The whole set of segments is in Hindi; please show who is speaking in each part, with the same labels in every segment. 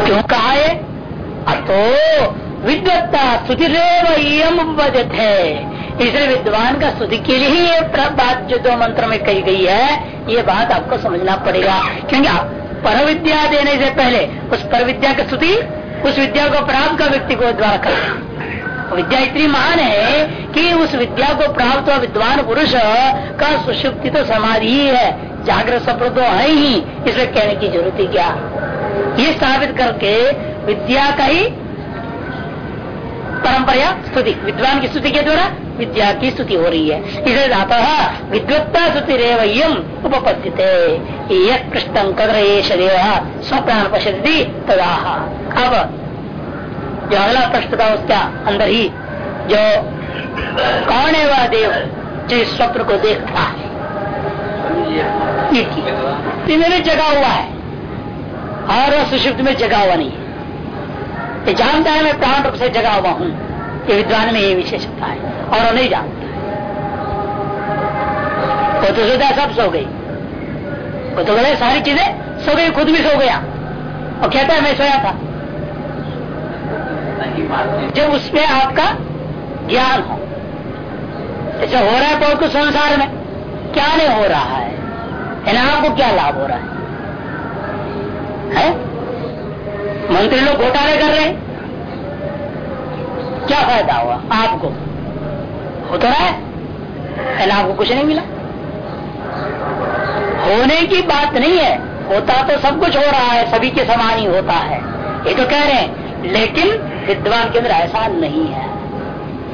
Speaker 1: क्यों कहा है? अतो विद्वत्ता स्तुतिरेव उपजत है इसलिए विद्वान का स्तुति के लिए ही ये बात जो दो मंत्र में कही गई है, ये बात आपको समझना पड़ेगा। क्योंकि आप पर विद्या देने से पहले उस पर विद्या की स्तुति उस विद्या को प्राप्त का व्यक्ति को द्वारा करना विद्या इतनी महान है कि उस विद्या को प्राप्त हुआ विद्वान पुरुष का सुषुप्ति तो समाधि ही है। जागृत सप्र तो है ही, इसलिए कहने की ज़रूरत ही क्या? ये स्थापित करके विद्या का ही परंपरा स्तुति, विद्वान की स्तुति के द्वारा विद्या की स्तुति हो रही है। इसलिए अतः विद्वत्ता स्तुति रेवयम उपपद्यते। यह पृष्ठम कदर शरीर स्वप्राण पश्यति तदा अब जो अगला प्रश्न था उसका अंदर ही, जो कौन है वह देव जो इस स्वप्न को देखता है? जगा हुआ है। और वह सुषुप्त में जगा हुआ नहीं। है जानता है मैं प्राण रूप से जगा हुआ हूँ। ये विद्वान में ये विशेषता है, और वो नहीं जानता। वो तो सोचा सब सो गई। वो तो बोले, सारी चीज़ें सो गई, खुद भी सो गया। और कहता है, मैं सोया था। जब उसमें आपका ज्ञान हो। ऐसा हो रहा है बहुत कुछ संसार में। क्या नहीं हो रहा है? आपको क्या लाभ हो रहा है? मंत्री लोग घोटाले कर रहे क्या फ़ायदा हुआ? आपको? हो तो रहा है? पहले आपको कुछ नहीं मिला। होने की बात नहीं है। होता तो सब कुछ हो रहा है, सभी के समान ही होता है। ये तो कह रहे हैं, लेकिन विद्वान के अंदर ऐसा नहीं है।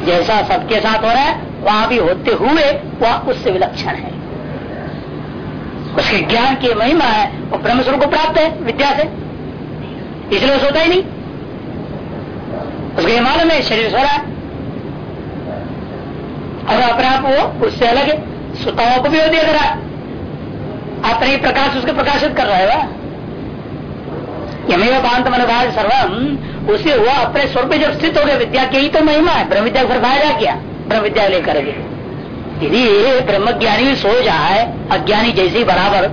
Speaker 1: जैसा सबके साथ हो रहा है, वहाँ भी होते हुए वह उससे विलक्षण है। उसके ज्ञान की महिमा है, वो ब्रह्म स्वरूप को प्राप्त है, विद्या से। इसलिए वो सोता ही नहीं। उसके मालूम है, शरीर सो रहा है। और अपने आप वो उससे अलग है। सुताओं को भी वो देख रहा है। अपने ही प्रकाश उसके प्रकाशित कर रहा है वह। यमेव सर्वम उसे वो अपने स्वरूप जब स्थित हो गया, विद्या के ही तो महिमा है। ब्रह्म विद्या फिर फ़ायदा किया। ब्रह्म विद्या लेकर के यदि ब्रह्म ज्ञानी सो जाए, अज्ञानी जैसे ही बराबर,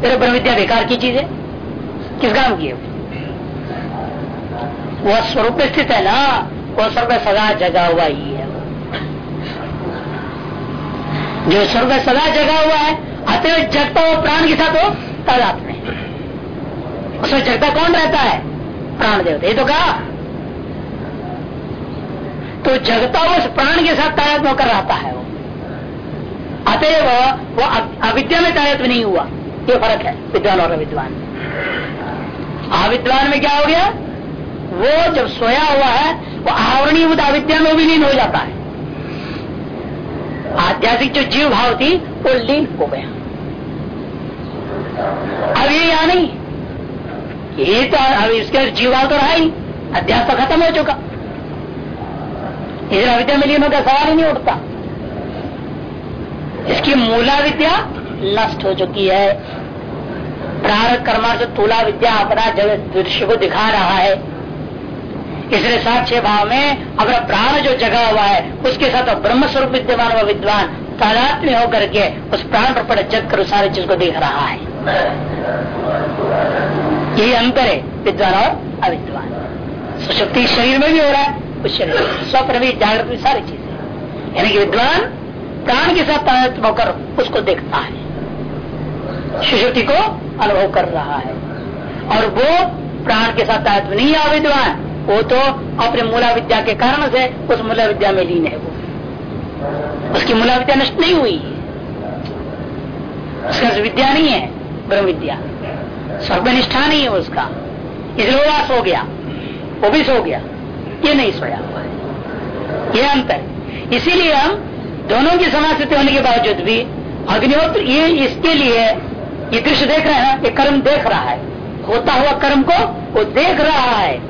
Speaker 1: फिर ब्रह्म विद्या बेकार की चीज़ है। किस काम की वह स्वरूप स्थित है ना वह स्वर्ग सदा जगा हुआ ही है। जो स्वर्ग सदा जगा हुआ है अतः जगता हुआ प्राण के साथ हो। तादात में उसमें जगता कौन रहता है? प्राण देवता ये तो कहा। तो जगता उस प्राण के साथ तादात्म होकर रहता है वो। अतएव वो अविद्या में तादात्म नहीं हुआ। ये फ़र्क है, विद्वान और अविद्वान। अविद्वान में क्या हो गया? वो जब सोया हुआ है, वो आवरणीय अविद्या में विलीन हो जाता है। आध्यात्मिक जो जीव भाव थी, वो लीन हो गया। अब ये या नहीं। ये तो अब इसके जीव भाव तो रहा ही अध्यास तो खत्म हो चुका। इधर अविद्या में लीन होकर सवाल ही नहीं उठता। इसकी मूला विद्या नष्ट हो चुकी है। प्रार कर्मा से तुला विद्या अपना जगत दृश्य को दिखा रहा है। इसलिए साक्ष्य भाव में अगर प्राण जो जगा हुआ है, उसके साथ ब्रह्म स्वरूप विद्यमान व विद्वान तादात्म्य होकर के उस प्राण पर पड़े जग कर सारी चीज़ को देख रहा है। यही अंतर है, विद्वान और अविद्वान। सुशक्ति शरीर में भी हो रहा है, उस शरीर स्वप्न भी जागृत भी सारी चीज़ें यानी कि विद्वान प्राण के साथ तादात्म्य होकर उसको देखता है। सुशक्ति को अनुभव कर रहा है। और वो प्राण के साथ तादात्म्य नहीं है विद्वान वो तो अपने मूला विद्या के कारण से उस मूला विद्या में लीन है वो। उसकी मूला विद्या नष्ट नहीं हुई। उसका विद्या नहीं है, ब्रह्म विद्या। सर्वनिष्ठा नहीं है उसका। इसलिए वो सो गया। वो भी सो गया। ये नहीं सोया हुआ है। ये अंतर इसीलिए हम दोनों की समास्थिति होने के बावजूद भी अग्निहोत्र ये इसके लिए ये दृश्य देख रहे हैं, ये कर्म देख रहा है। होता हुआ कर्म को वो देख रहा है।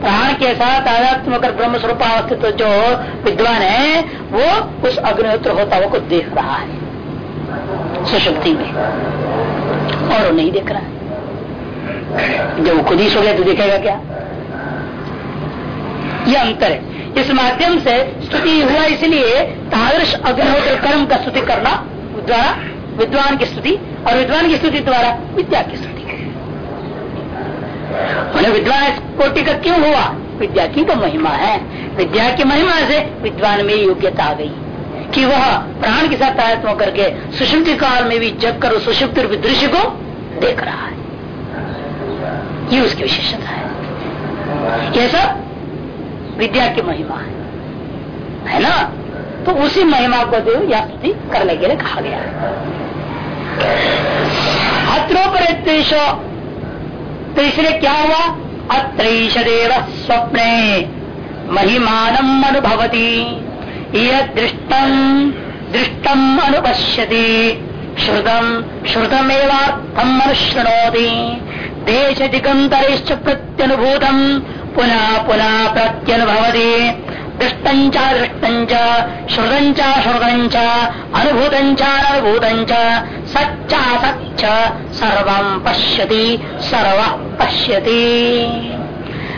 Speaker 1: प्राण के साथ आध्यात्म होकर ब्रह्म स्वरूप अवस्थित तो जो विद्वान है, वो उस अग्निहोत्र होता हुआ को देख रहा है। सुशक्ति में। और वो नहीं देख रहा है। जब वो खुद ही सो गया तो देखेगा क्या? ये अंतर है। इस माध्यम से स्तुति हुआ, इसलिए तादृश अग्निहोत्र कर्म का स्तुति करना द्वारा, विद्वान की स्तुति और विद्वान की स्तुति द्वारा विद्या की स्तुति। मैंने विद्वान कोटि का क्यों हुआ? विद्या की तो महिमा है। विद्या की महिमा से विद्वान में योग्यता आ गई। कि वह प्राण के साथ तायत्म करके सुषुप्ति काल में भी जग कर सुषुप्ति दृश्य को देख रहा है। ये उसकी विशेषता है। यह सब विद्या की महिमा है। है ना? तो उसी महिमा को जो या करने के लिए कहा गया है। अत्रोपरित तो इसलिए क्या हुआ? अत्रैश देव स्वप्ने महिमान अनुभवती। यह दृष्टम दृष्टम अनुपश्यति। श्रुतम, श्रुतमेवार्थम अनुशृणोति। देश दिगंतरिश्च प्रत्यनुभूतम, पुनः पुनः प्रत्यनुभवती। दृष्टंचा दृष्टंच श्रुतंचा श्रुतंच अनुभूतंच अनुभूतंच सच्चा सच्च, सर्व पश्यति सर्व पश्यति।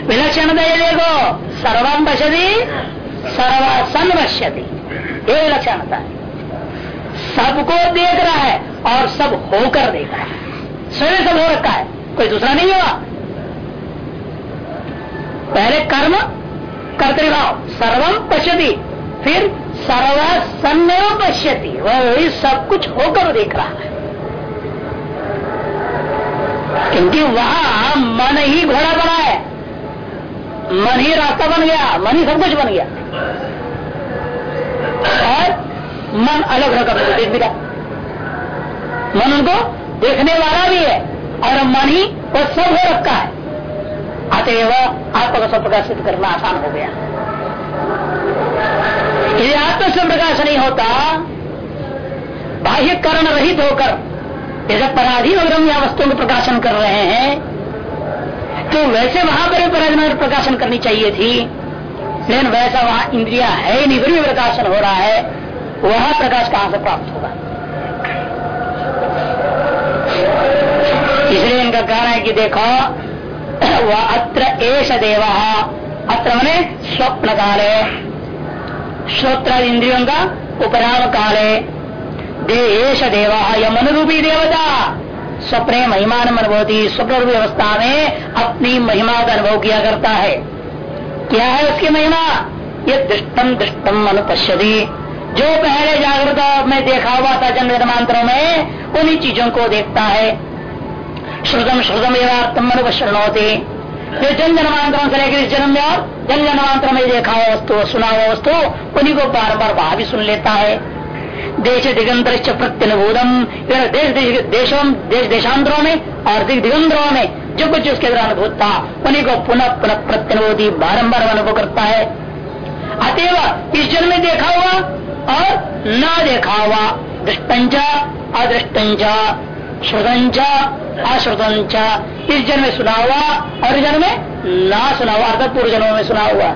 Speaker 1: विलक्षण देखो, सर्व पश्यति, सर्व सन पश्यति ये विलक्षणता। सबको देख रहा है और सब होकर देख रहा है। स्वयं सब हो रखा है, कोई दूसरा नहीं हुआ। पहले कर्म कर्तृभाव। सर्वम पश्यति। फिर सर्व सन्नव पश्यति। वह वही सब कुछ होकर देख रहा है। क्योंकि वहाँ मन ही घोड़ा बना है। मन ही रास्ता बन गया, मन ही सब कुछ बन गया। और मन अलग अलग अपने देख भी रहा मन उनको देखने वाला भी है और मन ही वो सब हो रखा है। अतएव आत्म को प्रकाशित करना आसान हो गया। यदि आत्म से प्रकाश नहीं होता, बाह्य कारण रहित होकर जैसे पराधीन हम यहाँ वस्तुओं को प्रकाशन कर रहे हैं तो वैसे वहाँ पर पराधीन प्रकाशन करनी चाहिए थी। लेकिन वैसा वहाँ इंद्रिया है नहीं फिर प्रकाशन हो रहा है, वह प्रकाश कहाँ से प्राप्त होगा? इसलिए इनका कहना है कि देखो वह अत्र एश देव। अत्र मने स्वप्न काले श्रोत्र इंद्रियों का उपराम काले देश देव यम अनुरूपी देवता। स्वप्ने महिमान अनुभवती। स्वप्न रूपी अवस्था में अपनी महिमा का अनुभव किया करता है। क्या है उसकी महिमा? ये दृष्टम दृष्टम अनुपश्यति। जो पहले जागृत में देखा हुआ था जन्म में, उन्हीं चीज़ों को देखता है। श्रुतम श्रुतम एवं अनुपश्रण होते जो जन जन्मांतरों से लेकर इस जन्म में और जन जन्मांतर में देखा हुआ वस्तु सुना हुआ वस्तु, उन्हीं को बार बार वहाँ भी सुन लेता है। देश दिगंतर प्रत्यनुभूतम। देश देश देशों देश देशांतरों में और दिग दिगंतरों में जो कुछ उसके अंदर अनुभूत था उन्हीं को पुनः पुनः प्रत्यनुभूति बारम्बार अनुभव करता है। अतएव इस जन्म में देखा हुआ और ना देखा हुआ अश्रुतंचा इस जन्म में सुना हुआ, और इस जन्म में ना सुना हुआ, अर्थात पूर्व जन्म में सुना हुआ।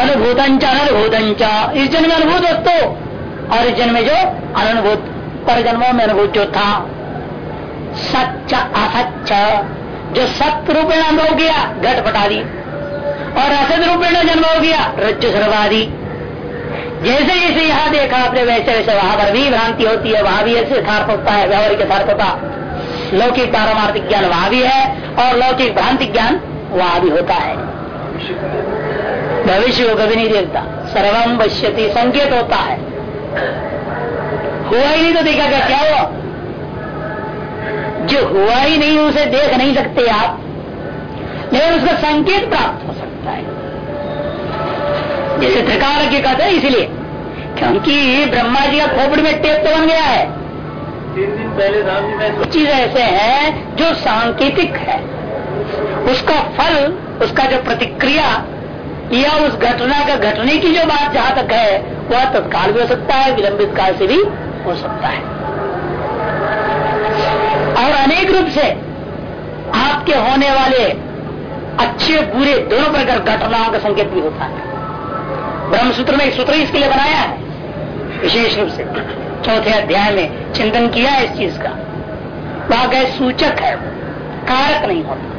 Speaker 1: अनुभूतंचा अनुभूतंचा इस जन्म में अनुभूत वस्तु, और इस जन्म में जो अनुभूत, पर जन्मों में अनुभूत जो था। सच्च, असच्च। जो सत्य रूपेण अनुभव किया, घट पटादी और असत रूपेण जन्म हो गया, रज्जु सर्वादी। जैसे जैसे यहाँ देखा आपने, वैसे वैसे वहाँ पर भी भ्रांति होती है, वहाँ भी ऐसे यथार्थ होता है, व्यवहारिक यथार्थ होता लौकिक पारमार्थिक ज्ञान वहाँ भी है और लौकिक भ्रांति ज्ञान वहाँ भी होता है। भविष्य को कभी नहीं देखता। सर्वम पश्यति, संकेत होता है। हुआ ही नहीं तो देखा क्या क्या हुआ? जो हुआ ही नहीं, उसे देख नहीं सकते आप। लेकिन उसका संकेत प्राप्त हो सकता है। जैसे त्रिकाल के कहते हैं इसलिए। क्योंकि ब्रह्मा जी का खोपड़ी में टेप तो बन गया है।
Speaker 2: तीन दिन पहले राम जी में
Speaker 1: चीज़ ऐसे है जो सांकेतिक है। उसका फल उसका जो प्रतिक्रिया या उस घटना का घटने की जो बात जहाँ तक है वह तत्काल भी हो सकता है विलंबित काल से भी हो सकता है। और अनेक रूप से आपके होने वाले अच्छे बुरे दोनों प्रकार घटनाओं का संकेत भी होता है। ब्रह्म सूत्र में सूत्र इसके लिए बनाया है। विशेष रूप से। चौथे अध्याय में चिंतन किया है इस चीज़ का। वह गए सूचक है। कारक नहीं होता।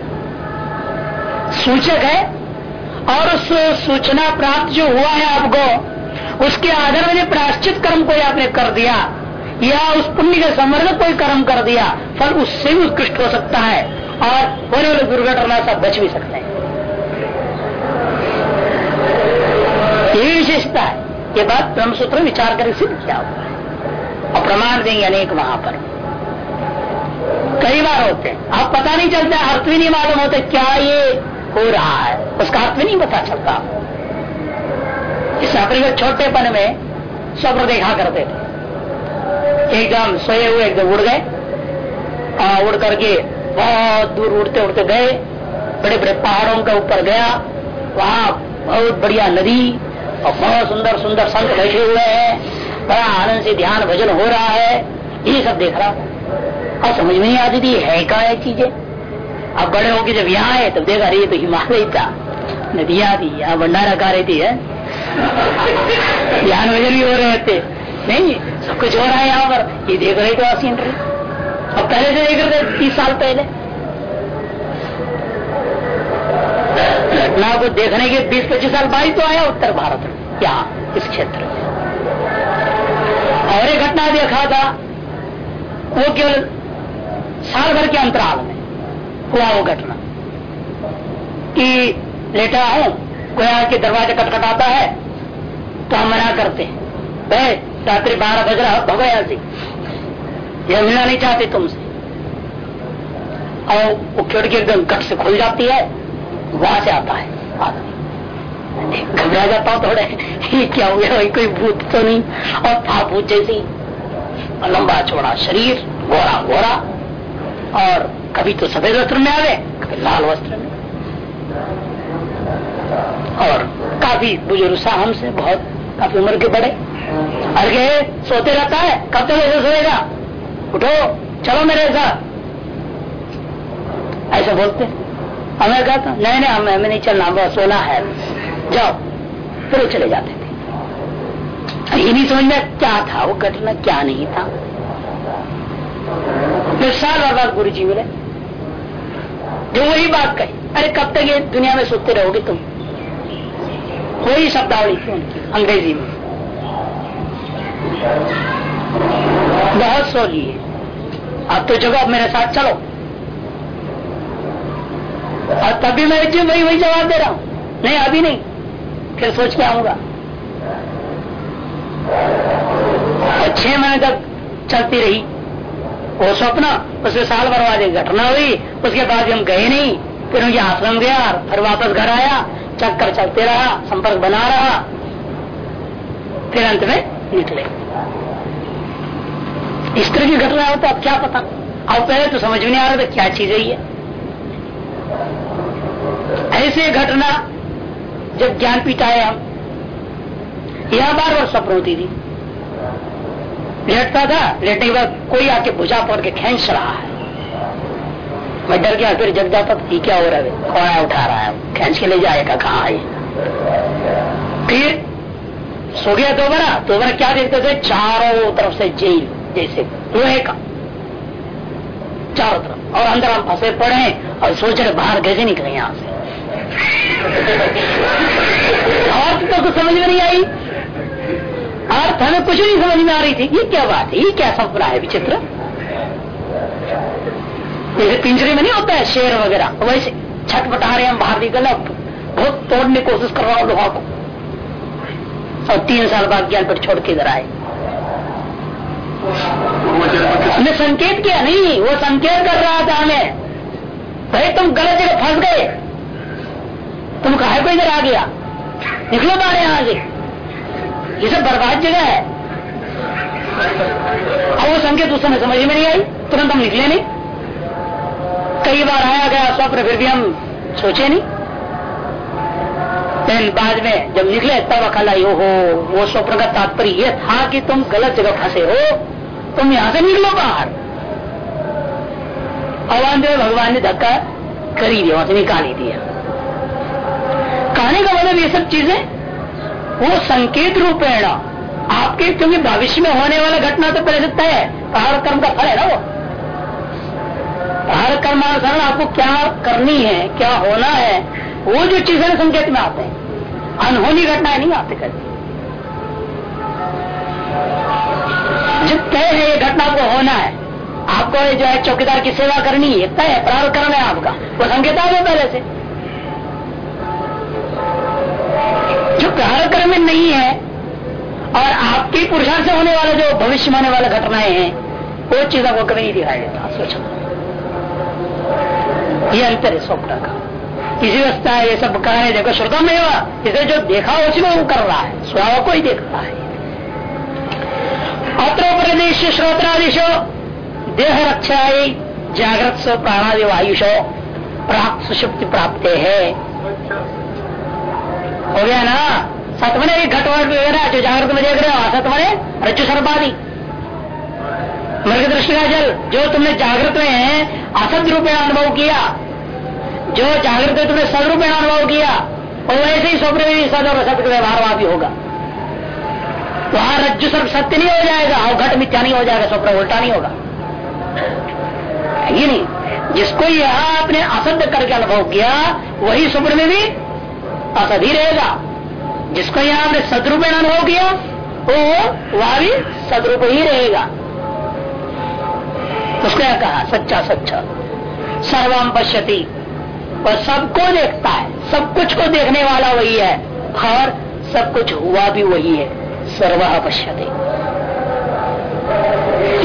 Speaker 1: सूचक है और उस सूचना प्राप्त जो हुआ है आपको, उसके आधार में प्राश्चित कर्म कोई आपने कर दिया, या उस पुण्य के संवर्धक कोई कर्म कर दिया, फल उससे भी उत्कृष्ट हो सकता है और होने वाली दुर्घटना से बच भी सकते हैं। ये विशेषता है। ये बात ब्रह्मसूत्र विचार कर सिद्ध किया हुआ और प्रमाण देंगे अनेक वहाँ पर कई बार होते हैं। आप पता नहीं चलता अर्थ भी नहीं मालूम होते क्या ये हो रहा है। उसका अर्थ भी नहीं पता चलता इस अपने छोटेपन में स्वप्न देखा करते थे। एकदम सोए हुए, एकदम उड़ गए। और उड़ करके बहुत दूर उड़ते उड़ते गए। बड़े बड़े पहाड़ों के ऊपर गया। वहाँ बहुत बढ़िया नदी और बहुत सुंदर सुंदर संत बैठे हुए हैं। बड़ा आनंद से ध्यान भजन हो रहा है। ये सब देख रहा और समझ में नहीं आती थी है क्या है चीज़ें? अब बड़े होके जब यहाँ आए, तब देखा रही तो हिमालय था। नदियाँ थी, यहाँ भंडारा का रही थी है? ध्यान भजन भी हो रहे थे नहीं, सब कुछ हो रहा है यहाँ पर। ये देख रहे थे रही। अब पहले से देख रहे थे तीस साल पहले। घटना को देखने के बीस पच्चीस साल बाद तो आया उत्तर भारत में, यहाँ, इस क्षेत्र में। और एक घटना देखा था, वो केवल साल भर के अंतराल में हुआ वो घटना, कि लेटा हूँ कोई आके दरवाज़ा कटखटाता है तो हम मना करते हैं भाई रात्रि बारह बज रहा, भगो यहाँ से। यह मिलना नहीं चाहते तुमसे। और वो खिड़की एकदम कट से खुल जाती है वहाँ से आता है। आदमी। घबरा जाता हूँ थोड़े। ये क्या हो गया? कोई भूत तो नहीं। और था भूत जैसी लंबा चौड़ा शरीर, गोरा गोरा। और कभी तो सफ़ेद वस्त्र में आ गए कभी लाल वस्त्र में। और काफ़ी बुज़ुर्ग सा हमसे बहुत काफ़ी उम्र के बड़े। अरे सोते रहता है। कब तक ऐसे सोएगा? उठो, चलो मेरे साथ। ऐसा बोलते हमें कहा था, नहीं नहीं, हमें हमें नहीं चलना बस सोना है। जाओ, फिर चले जाते थे। ये नहीं समझ में क्या था? वो घटना क्या नहीं था? फिर साल बाद गुरु जी मिले। जो वही बात कही, अरे, कब तक ये दुनिया में सोते रहोगे तुम? वही शब्दावली थी उनकी, अंग्रेज़ी में। बहुत सो लिए। अब तो जगह मेरे साथ, चलो और तभी मैं जी वही वही जवाब दे रहा हूँ? नहीं, अभी नहीं। फिर सोच के आऊँगा। छह महीने तक चलती रही। वो स्वप्न उसमें साल बर्बाद एक घटना हुई। उसके बाद हम गए नहीं। फिर उनके आश्रम गया फिर वापस घर आया। चक्कर चलते रहा, संपर्क बना रहा। फिर अंत में निकले। इस तरह की घटना हो तो अब क्या पता? अब पहले तो समझ में नहीं आ रहा था क्या चीज़ है ऐसे घटना जब ज्ञान पीठ आए हम यह बार बार स्वप्न होती थी। लेटता था, लेटने के बाद कोई आके भुजा पड़ के खेच रहा है। मैं डर गया, फिर जग जाता था क्या हो रहा है? कौन उठा रहा है। खेच के ले जाएगा कहा है फिर सो गया दोबारा। दोबारा क्या देखते थे? चारों तरफ़ से जेल, जैसे लोहे का। चारों तरफ़। और अंदर हम फंसे पड़े और सोच रहे बाहर कैसे निकले यहाँ से। और तो कुछ समझ में नहीं आई। अर्थ हमें कुछ नहीं समझ में आ रही थी। ये क्या बात है? ये क्या सपना है विचित्र? जैसे पिंजरे में नहीं होता है शेर वगैरह। वैसे छठ बटा रहे हम बाहर निकल बहुत तोड़ने की कोशिश कर रहा हूँ लोहा को। और तीन साल बाद ज्ञान पर छोड़ के इधर आए। संकेत किया, नहीं, वो संकेत कर रहा था हमें। भाई, तुम गलत जगह फंस गए। तुम कहा को इधर आ गया? निकलो बाहर यहाँ से ये सब बर्बाद जगह है। अब वो संकेत उस समय समझ में नहीं आई, तुरंत हम निकले नहीं। कई बार आया गया स्वप्न, फिर भी हम सोचे नहीं। लेकिन बाद में जब निकले, तब अकल आई हो वो स्वप्न का तात्पर्य यह था कि तुम गलत जगह फंसे हो। तुम यहाँ से निकलो बाहर। अवान भगवान ने धक्का कर दिया वहाँ से निकाल ही दिया। कहने का मतलब ये सब चीज़ें? वो संकेत रूपेण। आपके, क्योंकि भविष्य में होने वाला घटना तो पहले से तय है। पहाड़ कर्म का फल है ना वो? पहाड़ कर्मानुसार आपको क्या करनी है, क्या होना है, वो जो चीज़ें संकेत में आते हैं। अनहोनी घटनाएँ नहीं आते कभी। जब तय है ये घटना आपको होना है, आपको जो है चौकीदार की सेवा करनी है तय प्रारंभ कर्म है आपका। वो संकेत आ गया पहले से। जो प्रारंभ में नहीं है, और आपके पुरुषार्थ से होने वाला जो भविष्य में होने वाला घटनाएँ हैं, वो चीज़ आपको कभी नहीं दिखाई देता सोचना ये अंतर है स्वप्न का। अवस्था है ये सब कहा देखो श्रोता में इसे जो देखा उसी में वो कर रहा है, स्वभाव को ही देख रहा है। अत्र प्रदेश श्रोत्रादिशो देह रक्षा जागृत सो प्राणादि वायुषो प्राप्त सुषुप्ति प्राप्त है। हो गया ना? सतमने घटवट वगैरह जो जागृत में देख रहे हो असतमने रज्जु सर्पादी मृग दृष्टि का जल, जो तुमने जागृत में असत रूप में अनुभव किया, जो जागृत में तुमने सद रूप में अनुभव किया और वैसे ही स्वप्न में सद और असत व्यवहार भी होगा। वहाँ रज्जु सर्व सत्य नहीं हो जाएगा, और घट मिथ्या नहीं हो जाएगा, स्वप्न उल्टा नहीं होगा। ये नहीं? जिसको यह आपने असद करके अनुभव किया, वही स्वप्न में भी असद ही रहेगा। जिसको यहाँ आपने सदरूप अनुभव किया, वो वह भी सदरूप ही रहेगा। उसको क्या कहा, सच्चा सच्चा। सर्वम पश्यति। वह सबको देखता है। सब कुछ को देखने वाला वही है। और सब कुछ हुआ भी वही है। सर्व पश्यति।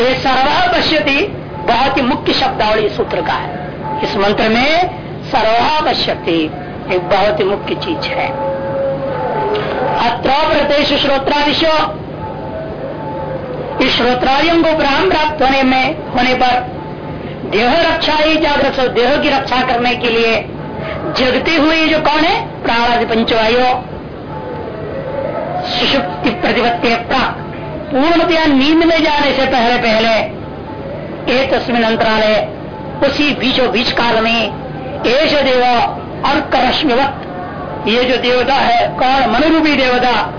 Speaker 1: ये सर्व पश्यति बहुत ही मुख्य शब्दावली सूत्र का है। इस मंत्र में सर्व पश्यति। एक बहुत ही मुख्य चीज़ है। अत्र प्रदेश श्रोत्रादिशो, इस श्रोत्रादियों को ब्राह्म प्राप्त होने में, होने पर देह रक्षा ही जागृत देह की रक्षा करने के लिए जगते हुए जो कौन है? प्राणादि पंचवायु। सुषुप्ति प्रतिपत्ति प्राप्त। पूर्णतया नींद में जाने से पहले पहले एक तस्वीन अंतरालय उसी बीचों बीच काल में एश देव अर्क रश्मिवत ये जो देवता है कौन मनोरूपी देवता।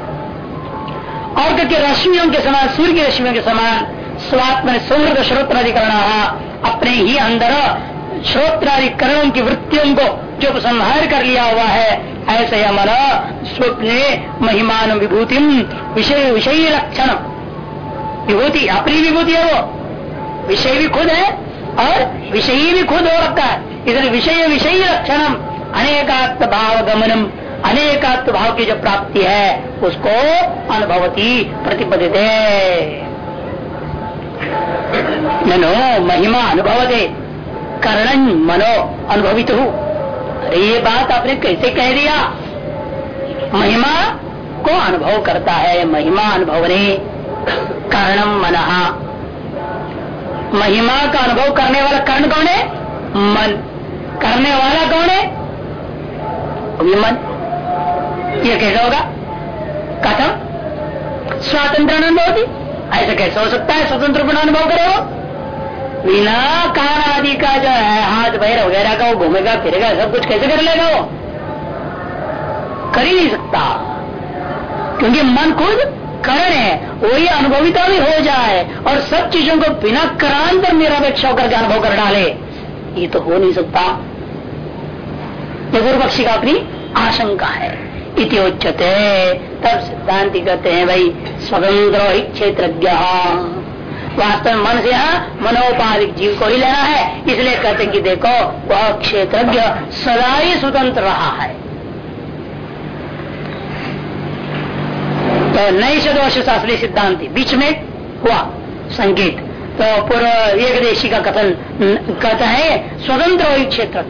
Speaker 1: अर्घ के रश्मियों के समान, सूर्य की रश्मियों के समान, स्वात्म सौहृद श्रोत्राधिकरण अपने ही अंदर श्रोत्राधिकरणों की वृत्तियों को जो संहार कर लिया हुआ है, ऐसे मन स्वप्ने महिमान विभूति विषय विषय लक्षण। विभूति, अपनी विभूति है वो। विषय भी खुद है और विषय भी खुद हो रखता है। इधर विषय विषय लक्षणम अनेकात्म भाव गमनम अनेकात्व भाव की जो प्राप्ति है, उसको अनुभवती प्रतिपदित। ननो महिमा अनुभवते, कर्ण मनो अनुभवित। हूँ अरे, ये बात आपने कैसे कह दिया? महिमा को अनुभव करता है, महिमा अनुभव ने कर्णम मन। महिमा का अनुभव करने वाला कर्ण कौन है? मन। करने वाला कौन है? मन ये कैसे होगा? कथम स्वातंत्र अनुभव ऐसा कैसे हो सकता है? स्वतंत्र गुण अनुभव करे। वो बिना कान आदि का जो है, हाथ पैर वगैरह का वो घूमेगा, फिरेगा, सब कुछ कैसे कर लेगा वो? कर ही नहीं सकता। क्योंकि मन खुद करण है, वही अनुभविता भी हो जाए और सब चीज़ों को बिना करांतर निरपेक्ष होकर के अनुभव कर डाले। ये तो हो नहीं सकता। गुरु पक्षी का अपनी आशंका है। इति उच्चते तब सिद्धांति कहते हैं, भाई स्वतंत्र ही क्षेत्र वास्तव में मन से यहाँ मनोपाधिक जीव को ही लेना है। इसलिए कहते हैं कि देखो, वह क्षेत्रज्ञ सदा ही स्वतंत्र रहा है। तो नई सदोष शास्त्रीय सिद्धांति, बीच में हुआ संगीत तो पूर्व एक देशी का कथन कहता है, स्वतंत्र वही क्षेत्र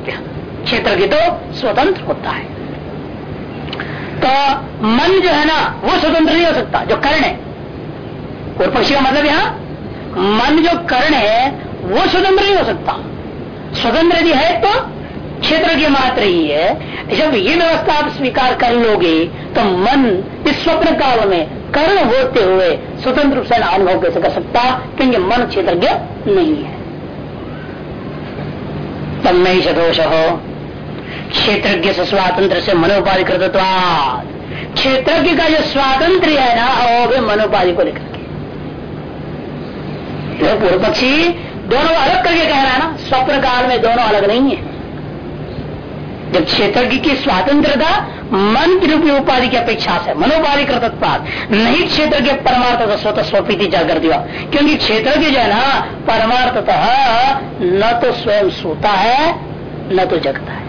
Speaker 1: क्षेत्र की तो स्वतंत्र होता है। तो मन जो है ना, वो स्वतंत्र नहीं हो सकता, जो कर्ण है। और पक्षी का मतलब यहाँ, मन जो कर्ण है, वो स्वतंत्र नहीं हो सकता। स्वतंत्र यदि है तो क्षेत्र की मात्र ही है। जब ये व्यवस्था आप स्वीकार कर लोगे तो मन इस स्वप्न काल में कर्ण होते हुए स्वतंत्र रूप से अनुभव कैसे कर सकता, क्योंकि मन क्षेत्रज्ञ नहीं है। तब नहीं सदोष हो। क्षेत्रज्ञ से स्वातंत्र से मनोपाधि कृतत्वाद क्षेत्रज्ञ का जो स्वातंत्र है ना, वो भी मनोपाधि को लेकर के। तो पूर्व पक्षी दोनों अलग करके कह रहा है ना, स्वप्न काल में दोनों अलग नहीं है। जब क्षेत्र की स्वतंत्रता मन की रूपी उपाधि की अपेक्षा से मनोपाधि कृतत्वाद नहीं क्षेत्र के परमार्थ स्वतः स्वपीति जागर दिया। क्योंकि क्षेत्र की जो है ना परमार्थतः न तो स्वयं सोता है, न तो जगता है।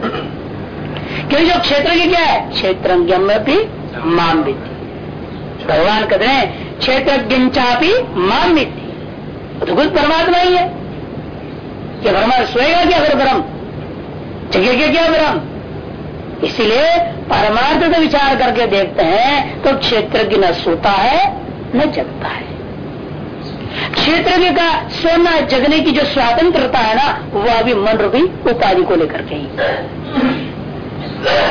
Speaker 1: क्योंकि जो क्षेत्र की क्या है? क्षेत्र भी माम भगवान कहते हैं क्षेत्र भी माम विद्धि तो खुद परमात्मा ही है। क्या परमात्मा सोएगा क्या अगर ब्रह्म? जगह क्या ब्रह्म? इसीलिए परमार्थ का विचार करके देखते हैं तो क्षेत्र की न सोता है, न जगता है। क्षेत्र का सोना जगने की जो स्वतंत्रता है ना वह अभी मन रूपी उपाधि को लेकर के ही।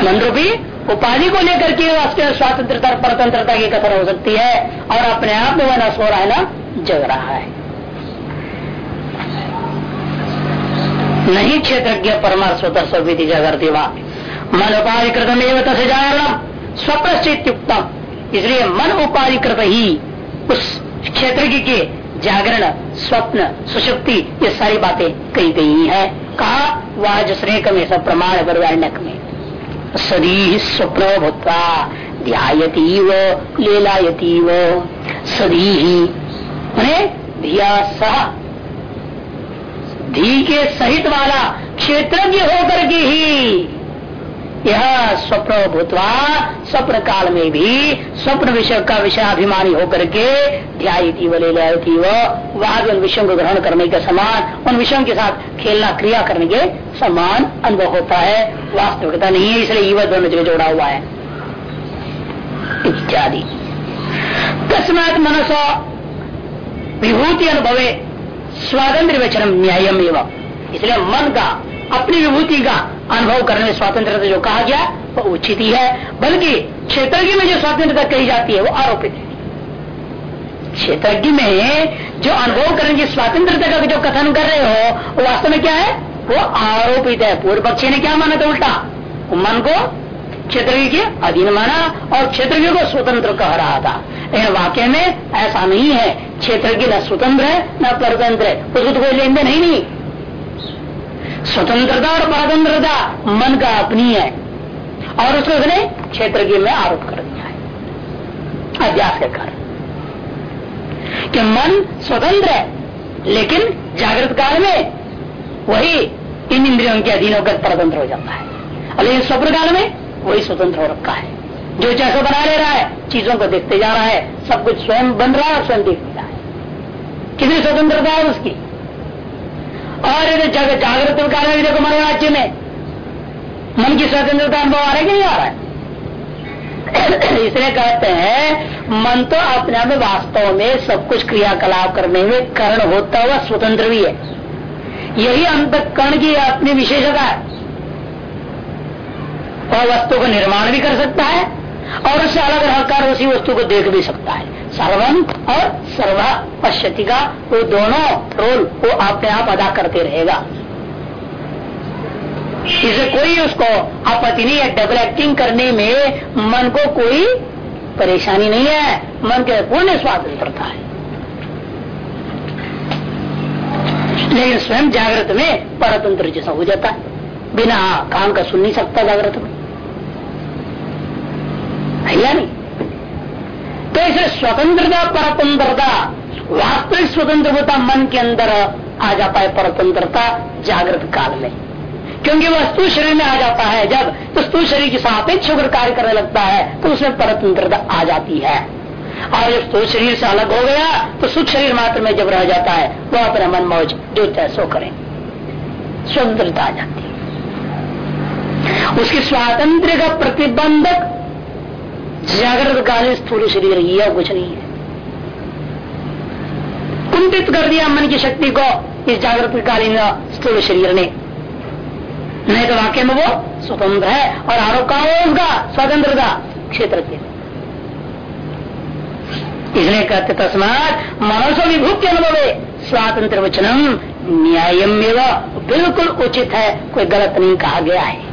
Speaker 1: मन रूपी उपाधि को लेकर के वास्तव स्वतंत्रता और परतंत्रता की कथन हो सकती है, और अपने आप में वह न सो रहा है ना, जग रहा है। नहीं क्षेत्र परमार्थ स्वतः स्वीति जागृति मन उपाधि कृतम एवं तसे जागरण स्वप्रश्चितुक्तम इसलिए मन उपाधि कृत ही उस क्षेत्र की जागरण, स्वप्न, सुशक्ति, ये सारी बातें कही गई है। कहा वह जसरेक में सब प्रमाण में सदी स्वप्न भूतवा ध्यायती वो लीलायती वो सदी ही धिया सह। धी के सहित वाला क्षेत्रज्ञ होकर के ही यह स्वप्न भूतवा स्वप्न काल में भी स्वप्न विषय का विषय अभिमानी होकर के ध्यायती व लीलायती वह उन विषयों को ग्रहण करने के समान, उन विषयों के साथ खेलना क्रिया करने के समान अनुभव होता है। वास्तविकता नहीं है, इसलिए युवा दोनों जगह जोड़ा हुआ है। इत्यादि। तस्मात मनसो विभूति अनुभवे स्वातंत्र वचन न्यायम एवं इसलिए मन का अपनी विभूति का अनुभव करने में स्वतंत्रता जो कहा गया वो उचित ही है। बल्कि क्षेत्रज्ञ में जो स्वतंत्रता कही जाती है वो आरोपित है। क्षेत्रज्ञ में जो अनुभव करने की स्वतंत्रता का जो कथन कर रहे हो वो वास्तव में क्या है? वो आरोपित है। पूर्व पक्षी ने क्या माना था उल्टा? मन को क्षेत्र के अधीन माना और क्षेत्र को स्वतंत्र कह रहा था। लेकिन वाक्य में ऐसा नहीं है। क्षेत्र की न स्वतंत्र है न परतंत्र है। उसको तो कोई लेन देन नहीं, नहीं। स्वतंत्रता और परतंत्रता मन का अपनी है। और उसको उसने क्षेत्र की में आरोप कर दिया है। अभ्यास के कारण। कि मन स्वतंत्र है, लेकिन जागृत काल में वही इन इंद्रियों के अधीन होकर परतंत्र हो जाता है। लेकिन स्वप्न काल में वही स्वतंत्र हो रखा है। जो जैसा बना ले रहा है, चीज़ों को देखते जा रहा है, सब कुछ स्वयं बन रहा है और स्वयं देख रहा है। कितनी स्वतंत्रता है उसकी? और जग जागृत काल में देखो मनोराज्य में मन की स्वतंत्रता अनुभव आ रहा है कि नहीं आ रहा है? इसलिए कहते हैं, मन तो अपने आप में वास्तव में सब कुछ क्रियाकलाप करने में कर्ण होता हुआ स्वतंत्र भी है। यही अंत कर्ण की अपनी विशेषता है। और वस्तु का निर्माण भी कर सकता है और उससे अलग रहकर उसी वस्तु को देख भी सकता है। सर्वम और सर्व पश्यति का, वो दोनों रोल वो अपने आप अदा करते रहेगा। इसे कोई उसको आपत्ति नहीं है डबल एक्टिंग करने में मन को कोई परेशानी नहीं है, मन के पूर्ण स्वातंत्रता है। लेकिन स्वयं जागृत में परतंत्र जैसा हो जाता है, बिना काम का सुन नहीं सकता जागृत में। या नहीं? तो इसे स्वतंत्रता, परतंत्रता, वास्तविक स्वतंत्रता मन के अंदर आ जाता है परतंत्रता जागृत काल में। क्योंकि वस्तु शरीर में आ जाता है। जब तो स्तु शरीर के सापेक्ष होकर कार्य करने लगता है तो उसमें परतंत्रता आ जाती है। और जब स्थूल शरीर से अलग हो गया तो सुख शरीर मात्र में जब रह जाता है, वह अपना मन मौज जो चाहे सो करें। स्वतंत्रता आ जाती है। उसकी स्वातंत्र का प्रतिबंधक जागृत कालीन स्थूल शरीर यह कुछ नहीं है। कुंठित कर दिया मन की शक्ति को इस जागृत कालीन स्थूल शरीर ने। नहीं तो वाक्य में वो स्वतंत्र है, और आरोप का उसका, स्वतंत्रता क्षेत्र के। इसलिए कहते तस्मात मनुष्य विभुक्त अनुभव स्वातंत्र वचनम न्यायम बिल्कुल उचित है, कोई गलत नहीं कहा गया है।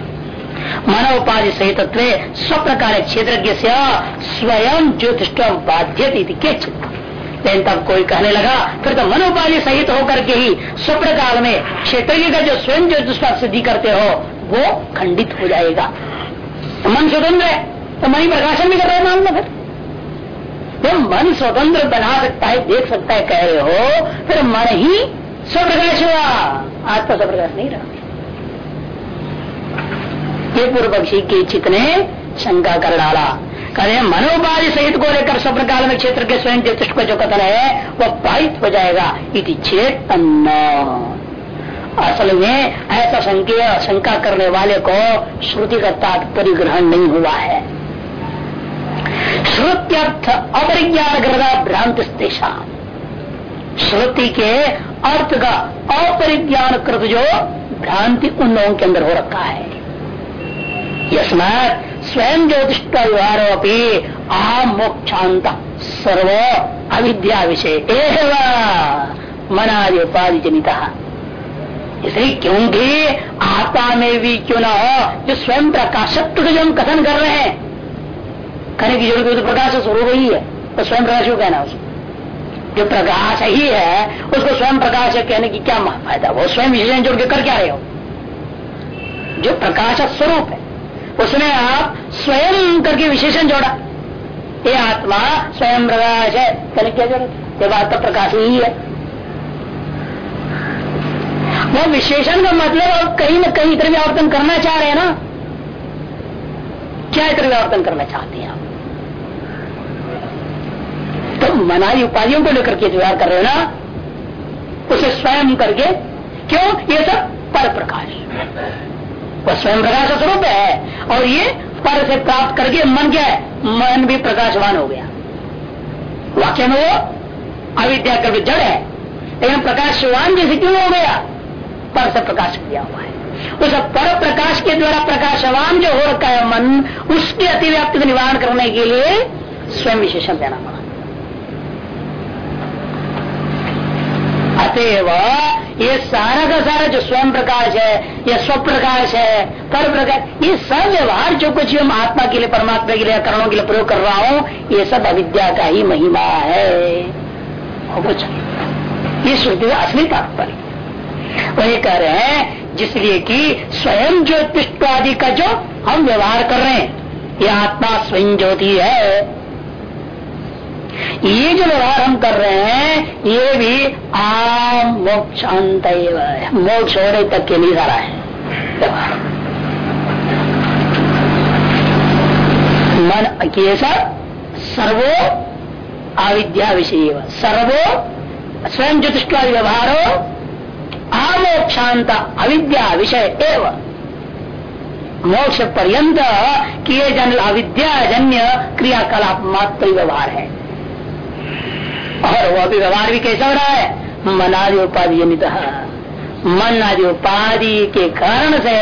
Speaker 1: उपाधि सहित स्व स्वप्रकार क्षेत्र स्वयं ज्योतिष बाध्य के लेकिन तब कोई कहने लगा, फिर तो मनोपाधि सहित होकर के ही स्वप्न काल में क्षेत्र का जो स्वयं ज्योतिष सिद्धि करते हो, वो खंडित हो जाएगा। तो मन स्वतंत्र है तो मन ही प्रकाशन भी कर रहे मान लो फिर। तो मन स्वतंत्र बना सकता है, देख सकता है, कह रहे हो, फिर मन ही स्वप्रकाश हुआ। आत्मा स्वप्रकाश नहीं रहा। ये पूर्व पक्षी के चित्त ने शंका कर डाला कहते मनोपाधि सहित को लेकर स्वप्न काल में क्षेत्र के स्वयं ज्योतिष को जो कथन है, वह पारित हो जाएगा, इति चेत असल में ऐसा शंका करने वाले को श्रुति का तात्पर्य ग्रहण नहीं हुआ है। श्रुत्यर्थ अपरिज्ञान करता भ्रांत स्तेषा। श्रुति के अर्थ का अपरिज्ञान कृत जो भ्रांति उन लोगों के अंदर हो रखा है। यस्मात स्वयं ज्योतिष का व्यवहार अपनी आम मोक्षांत सर्व अविद्या विषय। मनादि उपाधि जनिता इसलिए क्योंकि आत्मा में भी क्यों ना हो, जो स्वयं प्रकाशत्व का जो हम कथन कर रहे हैं। कहने की ज़रूरत तो प्रकाश स्वरूप ही है तो स्वयं प्रकाश क्यों कहना उसको। जो प्रकाश ही है, उसको स्वयं प्रकाश कहने की क्या फ़ायदा? वो स्वयं विशेषण जोड़ के कर क्या रहे हो? जो प्रकाश स्वरूप है। उसने आप स्वयं करके विशेषण जोड़ा। ये आत्मा स्वयं प्रकाश है। कहने क्या ज़रूरत ये बात प्रकाश ही है। वो विशेषण का मतलब आप कहीं ना कहीं इतर व्यावर्तन करना चाह रहे हैं ना? क्या इतर व्यावर्तन करना चाहते हैं आप? तो मनाई उपाधियों को लेकर के व्यवहार कर रहे हो ना? उसे स्वयं करके क्यों? ये सब पर प्रकाश। वो स्वयं प्रकाश स्वरूप है और ये पर से प्राप्त करके मन क्या है? मन भी प्रकाशवान हो गया। वाक्य में वो अविद्या कर जड़ है, लेकिन प्रकाशवान जैसे क्यों हो गया। पर से प्रकाश किया हुआ है। उस पर प्रकाश के द्वारा प्रकाशवान जो हो रखा है मन, उसके अतिव्याप्ति निवारण करने के लिए स्वयं विशेषण देना पड़ा। अतएव ये सारा का सारा जो स्वयं प्रकाश है, या स्व प्रकाश है पर प्रकाश ये सब व्यवहार जो कुछ हम आत्मा के लिए, परमात्मा के लिए करणों के लिए प्रयोग कर रहा हूँ, ये सब अविद्या का ही महिमा है। और कुछ ये श्रुति असली तात्पर्य। वही कह रहे हैं, जिसलिए कि स्वयं ज्योतिष आदि का जो हम व्यवहार कर रहे हैं, ये आत्मा स्वयं ज्योति है। ये जो व्यवहार हम कर रहे हैं, ये भी आम मोक्ष अंत मोक्ष होने तक के लिए सारा है। व्यवहार। मन ये सब सर्वो अविद्या विषय सर्वो स्वयं ज्योतिष का व्यवहारो आमोक्षांत अविद्या विषय एवं। मोक्ष पर्यंत किए जन अविद्या जन्य क्रियाकलाप मात्र व्यवहार है। और वह भी व्यवहार भी कैसा हो रहा है? मनादि उपाधि जनित मन आदि उपाधि के कारण से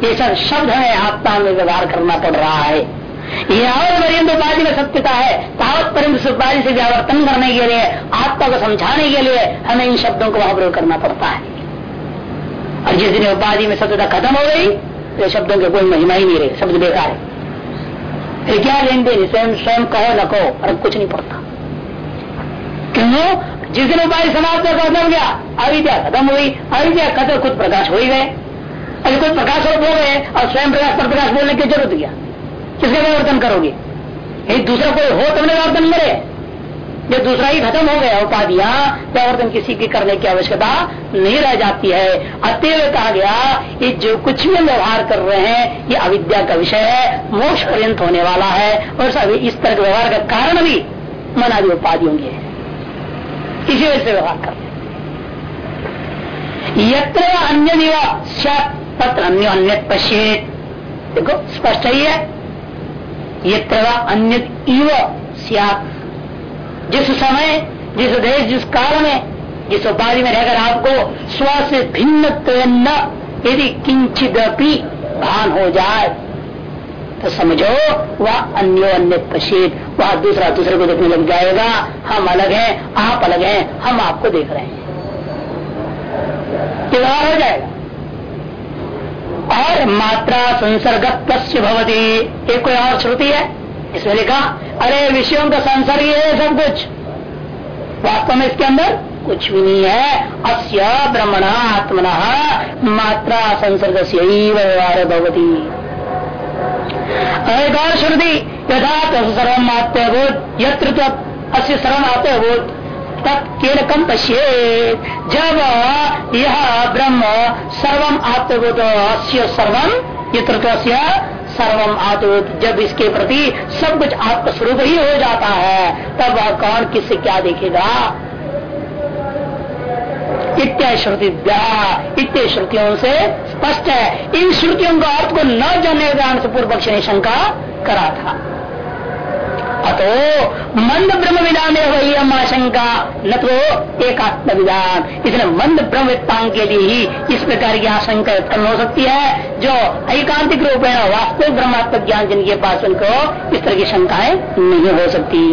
Speaker 1: ये सब शब्द है, आत्मा में व्यवहार करना पड़ रहा है। यावत पर्यंत उपाधि में सत्यता है, तावत पर्यंत उपाधि से व्यावर्तन करने के लिए, आत्मा को समझाने के लिए हमें इन शब्दों को वहाँ प्रयोग करना पड़ता है। और जिस दिन उपाधि में सत्यता खत्म हो गई तो शब्दों के कोई महिमा ही नहीं रहे, शब्द बेकार है। क्या लेन देन स्वयं स्वयं कहो न कहो और कुछ नहीं पड़ता। क्यों जिस दिन उपाधि समाप्त खत्म गया, अविद्या खत्म हुई अविद्या खत्म खुद प्रकाश हो ही गए। अभी खुद प्रकाश हो गए और स्वयं प्रकाश पर प्रकाश बोलने की ज़रूरत क्या? किसका व्यवर्तन करोगे? एक दूसरा कोई हो तुमने व्यवर्तन करे जब दूसरा ही खत्म हो गया, उपाधियाँ व्यवर्तन किसी की करने की आवश्यकता नहीं रह जाती है। अतएव कहा गया, ये जो कुछ भी व्यवहार कर रहे हैं, ये अविद्या का विषय है, मोक्ष पर्यंत होने वाला है। और इस तरह के व्यवहार का कारण भी मनादि उपाधियों की है इसी वजह से व्यवहार करते यत्र अन्य पत्र अन्य अन्य पश्चेत देखो, स्पष्ट ही है। यत्र अन्य जिस समय, जिस देश, जिस काल में, जिस उपाधि में रहकर आपको स्व से भिन्न यदि किंचित भान हो जाए तो समझो, वह अन्यो अन्य पश्चित वह दूसरा दूसरे को देखने लग जाएगा। हम अलग हैं, आप अलग हैं, हम आपको देख रहे हैं। व्यवहार हो जाएगा। और मात्रा संसर्ग भवती। एक कोई और श्रुति है? इसमें लिखा, अरे विषयों का संसर्ग है सब कुछ। वास्तव में इसके अंदर कुछ भी नहीं है। अस्य ब्रह्मणा आत्मना मात्रा संसर्ग से ही व्यवहार भवती। और श्रुति यथा सर्व आत्मबोध यत्र तत्म पश्ये जब यह ब्रह्म सर्वम आत्मबोध अस्य सर्वम यत्र सर्वम आत्मबोध जब इसके प्रति सब कुछ आत्मस्वरूप ही हो जाता है, तब वह कौन किससे क्या देखेगा? इत्या श्रुति इत्य श्रुतियों से स्पष्ट है। इन श्रुतियों का अर्थ को न जानने के से पूर्व पक्ष ने शंका करा था। अतो मंद ब्रह्म विधान वही आशंका न तो एकात्म विधान। इसलिए मंद ब्रह्म ब्रह्मविद्ताओं के लिए ही इस प्रकार की आशंका उत्पन्न हो सकती है, जो एकांतिक रूप है वास्तविक ब्रह्मात्मक ज्ञान जिनके पास उनको इस तरह की शंकाएँ नहीं हो सकती।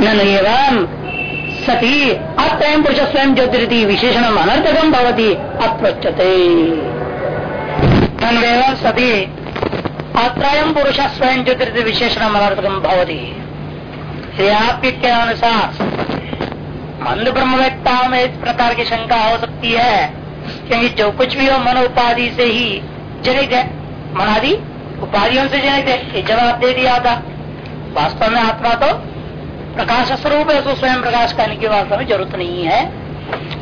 Speaker 1: न एवं सती। अत्यम पुरुष स्वयं ज्योतिरिति विशेषण अनर्थकम भवती। अप्रचते सती। अत्रयम पुरुष स्वयं ज्योतिरिति विशेषण अनर्थकम भवती। आपके के अनुसार मंद ब्रह्मवेत्ताओं में इस प्रकार की शंका हो। सकती है क्योंकि जो कुछ भी हो, मन उपाधि से ही जनित है। मनादि उपाधियों से जनित है। जवाब दे दिया था। वास्तव में आत्मा तो प्रकाश स्वरूप है उसको स्वयं प्रकाश करने की वास्तव में ज़रूरत नहीं है।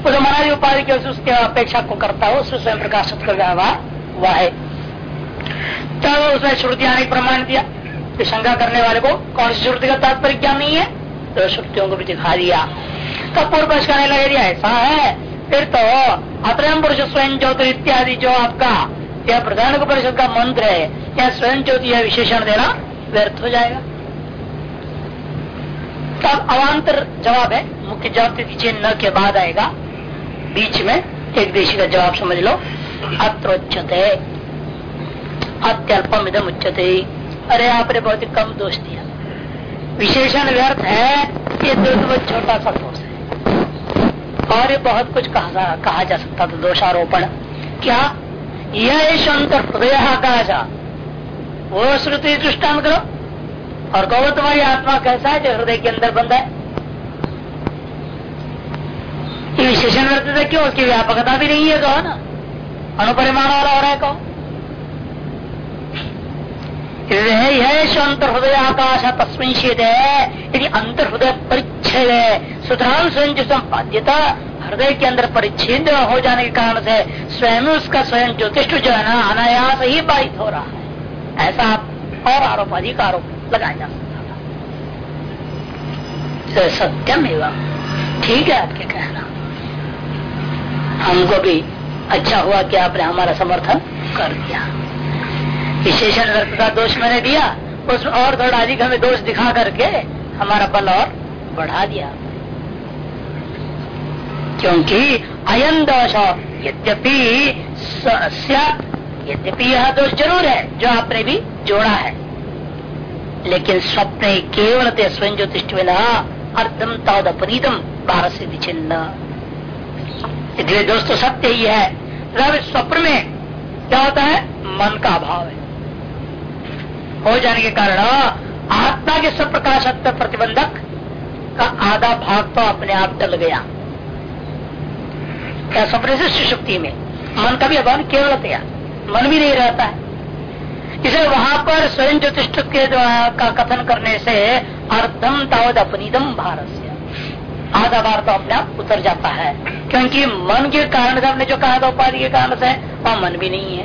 Speaker 1: उस हमारी उपाधि के उसके अपेक्षा को करता हो उससे स्वयं प्रकाश कर व्यवहार हुआ है। तब उसने श्रुति आने प्रमाण दिया। कि शंका करने वाले को, कौन सी श्रुति का तात्पर्य क्या नहीं है? तो श्रुतियों को भी दिखा दिया। तो पूर्व पक्ष कहने लगे ऐसा है? फिर तो अत्रम पुरुष, स्वयं ज्योति इत्यादि जो आपका, यह प्रधान परिषद का मंत्र है, यह स्वयं ज्योति यह विशेषण देना व्यर्थ हो जाएगा। तब अवान्तर जवाब है मुख्य जवाब पीछे न के बाद आएगा। बीच में एक देशी का जवाब समझ लो। अत्रोच्चते अत्यल्पम इधम उच्चते अरे आपने बहुत ही कम दोष दिया। विशेषण व्यर्थ है ये दो बहुत छोटा सा दोष है। और ये बहुत कुछ कहा, कहा जा सकता था दोषारोपण। क्या? यह अंतर हृदय आकाशा वो श्रुति दृष्टान करो। और कहो, तुम्हारी आत्मा कैसा है जो हृदय के अंदर बंद है? ये विशेषण वर्तित है क्यों? उसकी व्यापकता भी नहीं है, कहो ना। अनुपरिमाण वाला हो रहा है, कहो। अंतर हृदय आकाश, तस्मिन शेद है। यदि अंतर हृदय परिच्छेद है सुतराम स्वयं जो संपाद्यता हृदय के अंदर परिच्छेद हो जाने के कारण से स्वयं उसका स्वयं ज्योतिष जो है ना, अनायास ही बाधित हो रहा है। ऐसा और आरोप अधिक आरोप लगाया। जा सकता था सत्यम एवं ठीक है आपके कहना। हमको भी अच्छा हुआ कि आपने हमारा समर्थन कर दिया। विशेषण वर्ग का दोष मैंने दिया उसमें और थोड़ा अधिक हमें दोष दिखा करके हमारा बल और बढ़ा दिया। क्योंकि अयन दोष, यद्यपि यद्यपि यह दोष ज़रूर है, जो आपने भी जोड़ा है। लेकिन स्वप्न केवल ते स्वयं ज्योतिष अर्धम ताद अपनीतम भारत से विचिन्न इसलिए दोस्तों, सत्य ही है। स्वप्न में क्या होता है? मन का अभाव है। हो जाने के कारण आत्मा के सब प्रतिबंधक का आधा भाग तो अपने आप टल गया। क्या स्वप्न से सुशक्ति में? मन का भी अभाव केवल मन भी नहीं रहता है। इसे वहाँ पर स्वयं ज्योतिष के का कथन करने से अर्धम तावत अपनीदम भारत से आधा बार तो अपने आप उतर जाता है। क्योंकि मन के कारण से हमने जो कहा था, उपाधि के कारण से, वह मन भी नहीं है।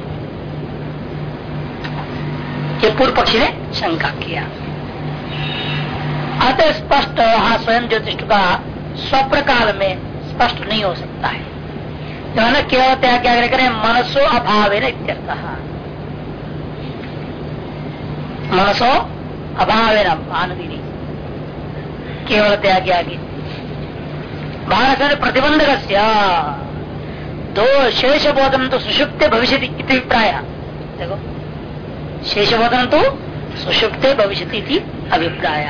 Speaker 1: ये पूर्व पक्षी ने शंका किया। अतः स्पष्ट वहाँ स्वयं ज्योतिष का स्वप्न काल में स्पष्ट नहीं हो सकता है। जो है ना, केवल त्याग क्या करें, मनसो अभाव है मनसो अभाव आनंदी केवल त्याग आगे भारत प्रतिबंधक दो शेष बोधन तो सुषुप्त भविष्य अभिप्राय देखो शेष बोधन तो सुषुप्त भविष्य अभिप्राय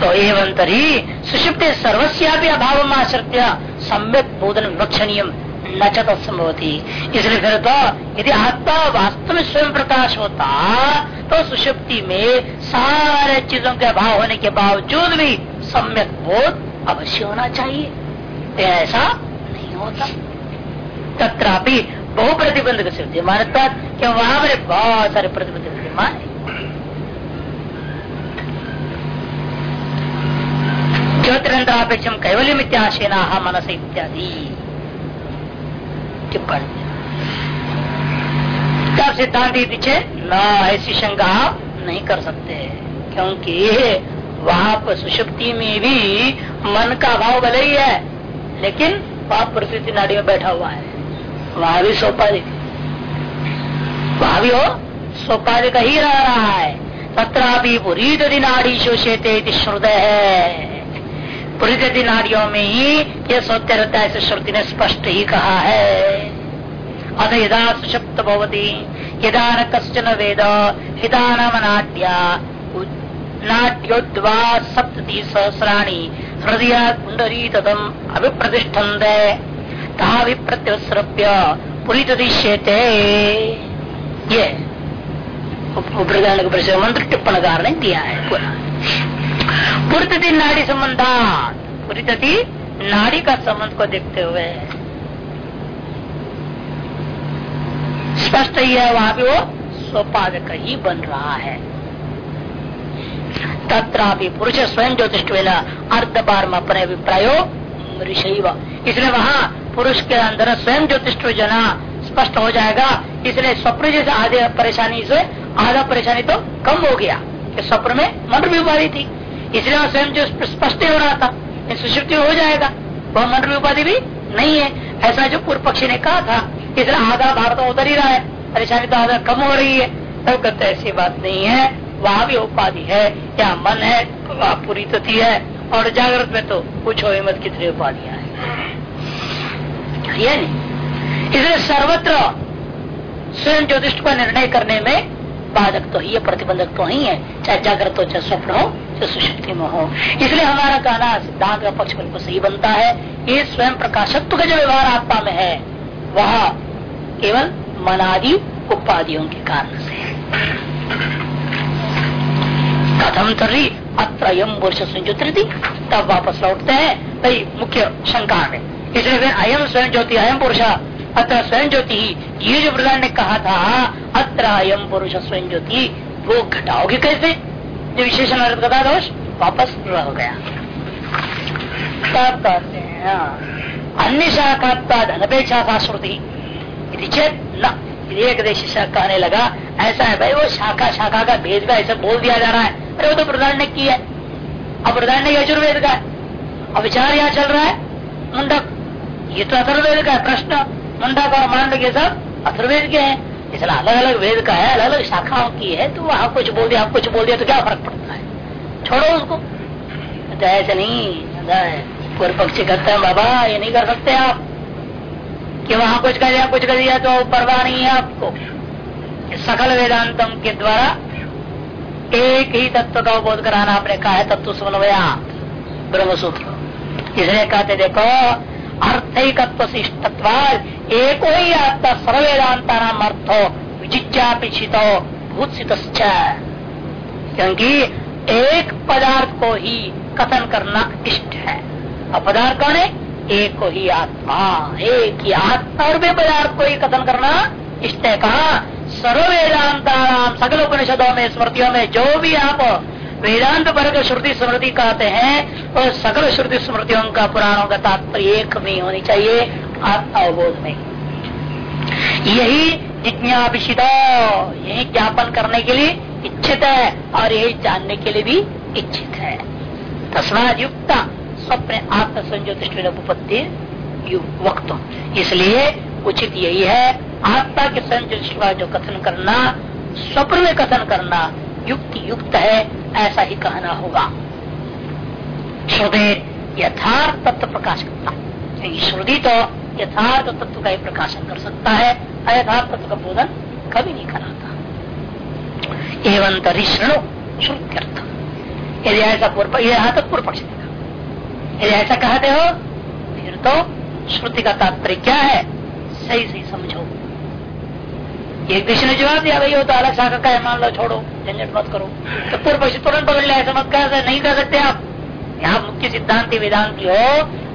Speaker 1: तो एवं तरी सुषुप्त सर्वस्या अभाव आश्रित सम्यक बोधन विवक्षणीय न तत्संभवती इसलिए फिर तो यदि आत्मा वास्तव में स्वयं प्रकाश होता तो सुषुप्ति में सारे चीज़ों के अभाव होने के बावजूद भी सम्यक बोध अवश्य होना चाहिए। तो ऐसा नहीं होता। तथापि बहु प्रतिबंध प्रतिबंधक से विद्यमान कि वहाँ पर बहुत सारे प्रतिबंधक विद्यमान है। ज्योतिरंतरापेक्षम कैवल्यम इत्याशेना मनस इत्यादि। तब सिद्धांत पीछे, न, ऐसी शंका आप नहीं कर सकते, क्योंकि वहाँ पर सुषुप्ति में भी मन का भाव भले ही है, लेकिन वहाँ प्रकृति नाड़ी में बैठा हुआ है। वहाँ भी सोपाधिक वहाँ भी हो सोपाधिक ही रह रहा है। तथापि पुरी दधि नाड़ी शोषेते श्रुदय है पुरी दधि नाड़ियों में ही यह सोते रहता है श्रुति ने स्पष्ट ही कहा है। अत यदा सुषप्त भवती, यदा न कश्चन वेद, हिता नाम नाट्या नाट्योद्वा सप्तति सहस्राणी हृदय कुंडरी तदम अभिप्रतिष्ठन्त। ताभिप्रत्युसृप्य पुरीतदिश्यते। ये। मंत्र टिप्पणकार ने दिया है। पूरा पुरतति नाड़ी संबंधा पुरीतति नाड़ी का संबंध को देखते हुए। स्पष्ट ही है वहाँ भी वो स्वपादक ही बन रहा है। तथापि पुरुष स्वयं ज्योतिष अर्ध बार अपने अभिप्रायो ऋषि इसलिए वहाँ पुरुष के अंदर स्वयं ज्योतिष जना स्पष्ट हो जाएगा। इसलिए स्वप्न जैसे आधे परेशानी से आधा परेशानी तो कम हो गया कि स्वप्न में भी उपाधि थी। इसलिए स्वयं जो स्पष्ट हो रहा था सुषुप्ति हो जाएगा। वह मंत्र उपाधि भी नहीं है। ऐसा जो पूर्व पक्षी ने कहा था इसलिए आधा भार तो उतर ही रहा है, परेशानी तो आधा कम हो रही है। तब कहते ऐसी बात नहीं है, वहाँ भी उपाधि है या मन है, वह पूरी तथी है, और जागृत में तो कुछ हो मत कितनी उपाधियाँ हैं। नहीं। इसलिए सर्वत्र स्वयं ज्योतिष का निर्णय करने में बाधक तो ही है, प्रतिबंधक तो ही है, चाहे जागृत हो, चाहे स्वप्न हो चाहे सुशक्ति में हो। इसलिए हमारा कहना सिद्धांत का पक्ष बिल्कुल सही बनता है ये स्वयं प्रकाशत्व का जो व्यवहार आत्मा में है, वह केवल मनादि उपाधियों के कारण से कथम तरी अत्रयम पुरुष संजुत्री तब वापस लौटते हैं। भाई, मुख्य शंका में इसलिए फिर अयम स्वयं ज्योति अयम पुरुष, अत्र स्वयं ज्योति ये जो प्रधान ने कहा था, अत्र अयम पुरुष स्वयं ज्योति वो घटाओगे कैसे? जो विशेषण कथा दोष वापस रह गया। तब कहते हैं हाँ। अन्य शाखा धनपेक्षा का श्रुति चेत न। एक देश कहने लगा, ऐसा है भाई, वो शाखा शाखा का भेद का ऐसा बोल दिया जा रहा है। अरे वो तो प्रधान ने किया है। अब प्रधान ने यजुर्वेद का है। अब विचार यहाँ चल रहा है। मुंडक, ये तो अथर्वेद का है प्रश्न। मुंडक और मांडक ये सब अथर्वेद के हैं। इसलिए अलग अलग वेद का है अलग अलग शाखाओं की है तो वहाँ कुछ बोल दिया, कुछ बोल दिया तो क्या फ़र्क पड़ता है? छोड़ो उसको। ऐसे नहीं पूर्व पक्षी करते हैं, बाबा, ये नहीं कर सकते आप। कि वहाँ कुछ कर दिया, कुछ कर दिया तो परवाह नहीं है आपको। सकल वेदांतम के द्वारा एक ही तत्व का अवबोध कराना आपने कहा है, तत्व समन्वया ब्रह्म सूत्र इसलिए कहते, देखो अर्थ तत्व शिष्टत्वाद एक ही आत्मा सर्वेदांता नाम अर्थ विचिज्जा पिछितो भूत क्योंकि एक पदार्थ को ही कथन करना इष्ट है। और पदार्थ कौन है? एक ही आत्मा। एक ही आत्मा और भी पदार्थ को ही कथन करना इष्ट है। कहा? सर्व वेदांता सकल उपनिषदों में, स्मृतियों में जो भी आप वेदांत वर्ग श्रुति स्मृति कहते हैं और सकल श्रुति स्मृतियों का पुराणों का तात्पर्य एक में होनी चाहिए अवबोध में। यही जिज्ञापित यही ज्ञापन करने के लिए इच्छित है और यही जानने के लिए भी इच्छित है। तस्माद युक्त स्वप्न आत्म संज्योतिष्ठ उपपत्ति वक्त इसलिए उचित यही है, आत्मा के संज्योतिष का जो कथन करना, स्वप्न में कथन करना युक्ति युक्त है, ऐसा ही कहना होगा। श्रुदे यथार्थ तत्व प्रकाश करता श्रुति तो यथार्थ तत्व का ही प्रकाशन कर सकता है, अयथार्थ तत्व का बोधन कभी नहीं कराता। एवं तरिश्रणु श्रुत्यर्थ। यदि ऐसा पूर्व यह तक पूर्व पक्ष देगा। यदि ऐसा कहते हो, फिर तो श्रुति का तात्पर्य क्या है? सही सही समझो। एक कृष्ण ने जवाब दिया, भाई, वो तो अलग शाखा का है लो, छोड़ो झंझट मत करो। तो पूर्व पक्ष तुरंत पकड़ लिया, ऐसा मत कह नहीं कर सकते आप। यहाँ मुख्य सिद्धांति वेदांति हो,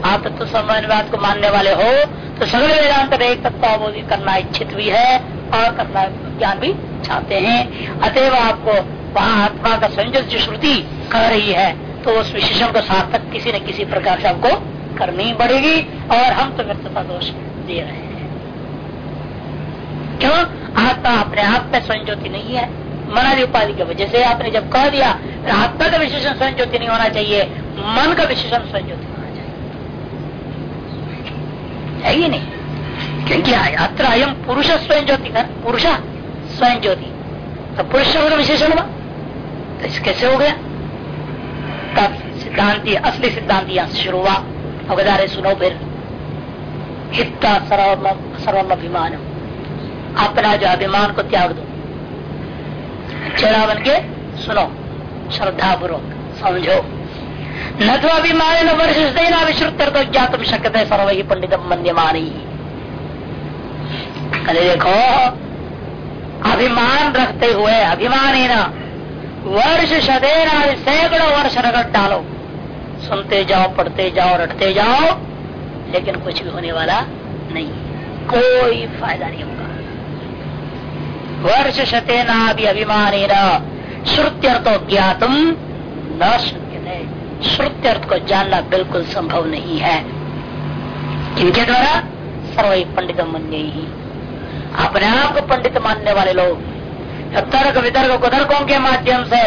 Speaker 1: आप तत्व तो समन्वयवाद को मानने वाले हो तो सगले वेदांत एक तत्व करना इच्छित भी है, और करना ज्ञान भी चाहते हैं। अतएव आपको वहाँ आत्मा का संयोजन जो श्रुति कह रही है तो उस विशेषण को सार्थक किसी न किसी प्रकार से आपको करनी पड़ेगी, और हम तो व्यक्तता दोष दे रहे हैं। क्यों? आत्मा अपने आप में संज्योति नहीं है। मनादि उपाधि की वजह से आपने जब कह दिया आत्मा का विशेषण संज्योति नहीं होना चाहिए, मन का विशेषण संज्योति होना चाहिए। नहीं? क्योंकि अत्र अयम पुरुष स्वयं ज्योति पुरुष स्वयं ज्योति तो पुरुष शब्द विशेषण हुआ। तो इस कैसे हो गया? तब सिद्धांति, असली सिद्धांति यहाँ शुरू हुआ। अवधारे सुनो फिर। हिता सर्वम अभिमान अपना जो अभिमान को त्याग दो। चेड़ा बन के सुनो श्रद्धा पूर्वक समझो। न तो अभिमान न वर्ष देना विश्रुत तो ज्ञातम शक्य सर्व ही पंडित मन्यमानी। अरे देखो, अभिमान रखते हुए अभिमान ही ना वर्ष सदैना सैकड़ों वर्ष रगड़ डालो। सुनते जाओ, पढ़ते जाओ, रटते जाओ, लेकिन कुछ भी होने वाला नहीं। कोई फ़ायदा नहीं होगा। वर्ष शतेना भी अभिमान श्रुत्यर्थो ज्ञातम न शक्य श्रुत्यर्थ को जानना बिल्कुल संभव नहीं है। किनके द्वारा? सर्व पंडित मन ही अपने आप को पंडित मानने वाले लोग, तर्क वितर्क कुतर्कों के माध्यम से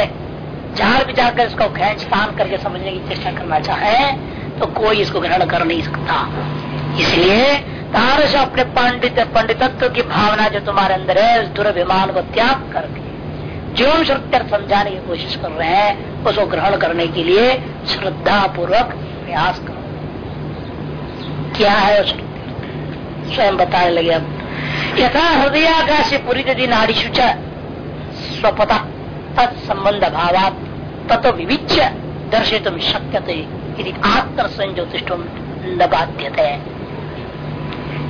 Speaker 1: चार विचार कर इसको खेच तान करके समझने की चेष्टा करना चाहे तो कोई इसको ग्रहण कर नहीं सकता। इसलिए तारस अपने पंडित पंडितत्व की भावना जो तुम्हारे अंदर है, उस दुर्भिमान को त्याग करके जो हम श्रुत्य समझाने की कोशिश कर रहे हैं, उसको ग्रहण करने के लिए श्रद्धा पूर्वक प्रयास करो। क्या है स्वयं बताने लगे अब। यथा हृदयाकाश पूरी नाड़ी शुचा स्वपता, तत्संबंध भाव तत्व विविच्य दर्शित शक्यते यदि आत्म संज्योतिष्ठ न बाध्यते।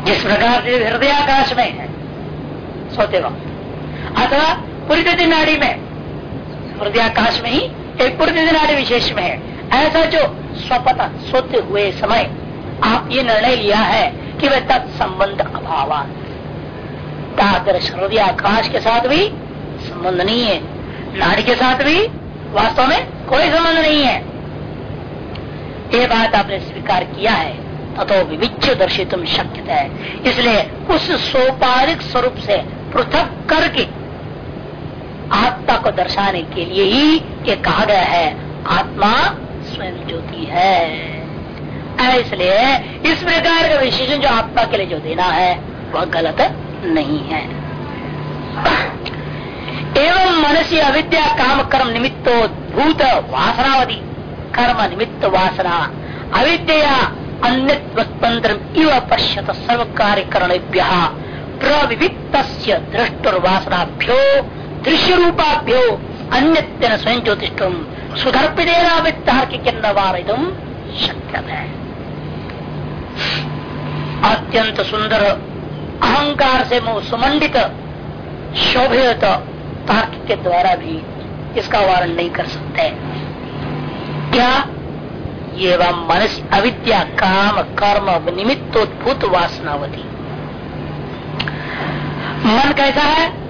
Speaker 1: जिस प्रकार से हृदयाकाश में है, सोते वक्त। अथवा पूरी नाड़ी में हृदयाकाश में ही एक पूरी नाड़ी विशेष में है। ऐसा जो स्वपता, सोते हुए समय आप ये निर्णय लिया है कि वह तत्संबंध अभाव हृदय आकाश के साथ भी संबंध नहीं है। नाड़ी के साथ भी वास्तव में कोई संबंध नहीं है। ये बात आपने स्वीकार किया है। तथो विविच्य दर्शित शक्य है इसलिए उस सोपारिक स्वरूप से पृथक करके आत्मा को दर्शाने के लिए ही ये कहा गया है, आत्मा स्वयं ज्योति है। इसलिए इस प्रकार का विशेषण जो आत्मा के लिए जो देना है, वह गलत नहीं है। एवं मनसी अविद्या काम कर्म निमित्तो भूत वासनावधि। कर्म निमित्त वासना। अविद्या अन्यतंत्र इव पश्यत सर्व कार्य करणेभ्य प्रविविक्त दृष्टुर्वासनाभ्यो दृश्य रूपाभ्यो अन्य स्वयं ज्योतिषम सुधर्पिदेना वित्तार्किक वारिदम शक्य है अत्यंत सुंदर अहंकार से मुँह सुमंडित शोभित तार्किक के द्वारा भी इसका वारण नहीं कर सकते। क्या वह मनुष्य अविद्या, काम, कर्म, निमित्तोद्भूत वासनावती। मन कैसा है?